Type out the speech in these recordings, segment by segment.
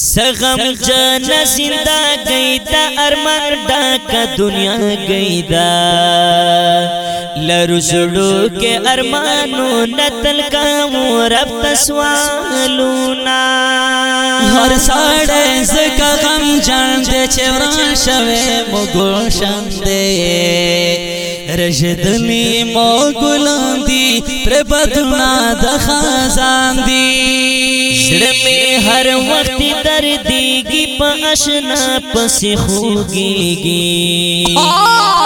سغم جن زندہ گئی دا ارمن ڈاکا دنیا گئی دا لرزڑو کے ارمانو نتل کامو رب تسوالونا ہر ساڑے زکا غم جان دے چوران شوے مگوشن دے رشدنی مو گلان دی پر بدنا د خزان دی زړه می هر وخت دردېږي په آشنا پسې خوږېږي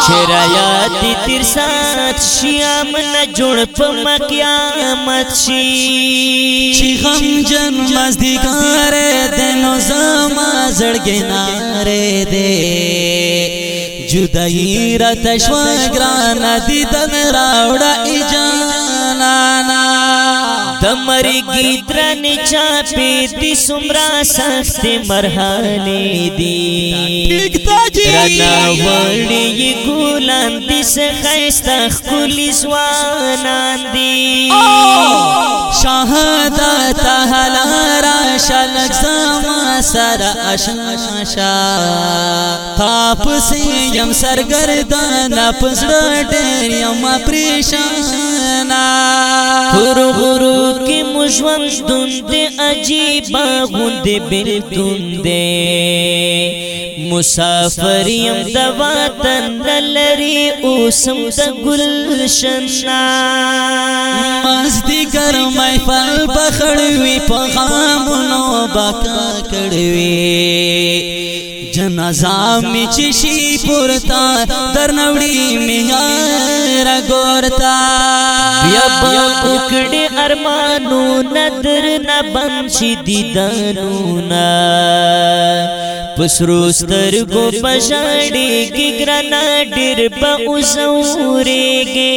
چیرې یاد تیر سات شیام نه جوړ په قیامت شي چې غم جن مزدګار دنو زما زړګې ناره دې جدائی را تشوا گران دیدن راوڑا اجازه دمرگی درن چاپی دی سمرا سخت مرحالی دی رنا وڑی گولان دی سخیستخ کلی زوانان دی شهادت حلارا شلک زما سر اشاشا تاپ سیم سرگردان پسڑ ډیر یم پریشان ژوند دند عجیب غوند بیلتون دے مسافر يم د وطن لری اوسم د گلشن مست ګرمه په بخړوي په غامونو بکا کړوي جنازا می چشی پورتا درنوڑی میار گورتا بیا با اکڑی ارمانو ندر نبنشی دیدانو نا پسرو سترګو پښاړي کې ګرنا ډېر په اوسورېږي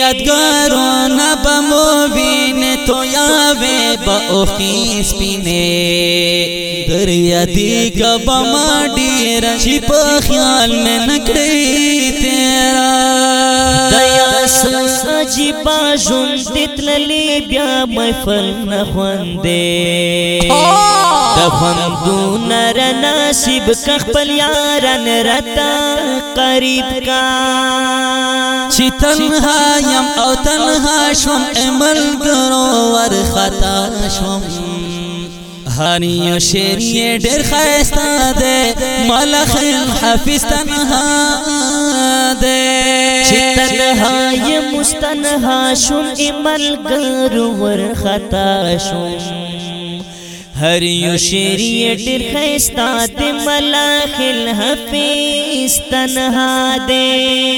یادګارونه په مو وینې تو یاوې په اوخې سپینې دریا دی کبا ما ډېر شي په خیال مې نکړې تیرا چې په ژوند تللی بیا محفل نه خوندې د خوندون را نصیب ک خپل یاران رتا قریب کا چې تنها يم او تنها شوم عمل ګرو ور خطا شوم هانی شیر یې ډېر خاسته ده ملخ حفظ تنها ده تنها ی مستنها شوم ور خطا شوم هر یو شیر ډیر ډېر ملاخل حفیظ تنها دی